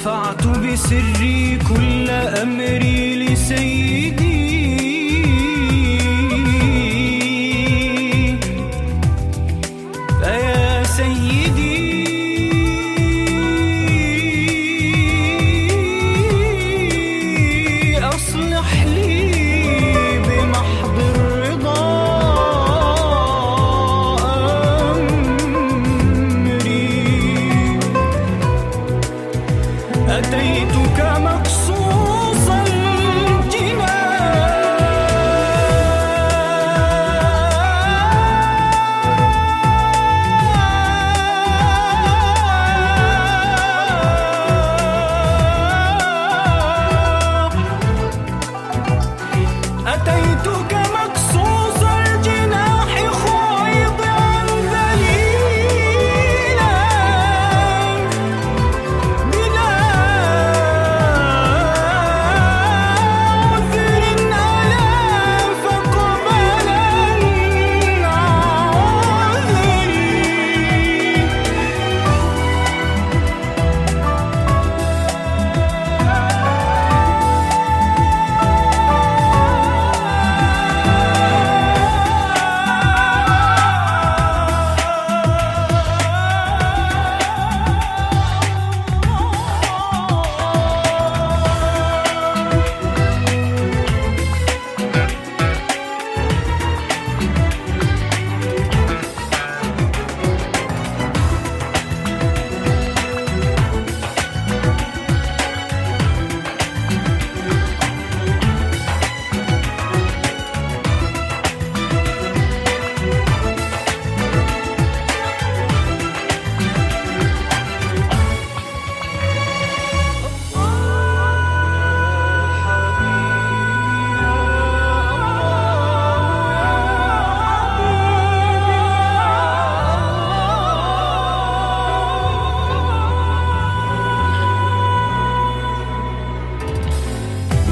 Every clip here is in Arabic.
رفعت بسري كل أمري لسيدي.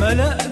ولا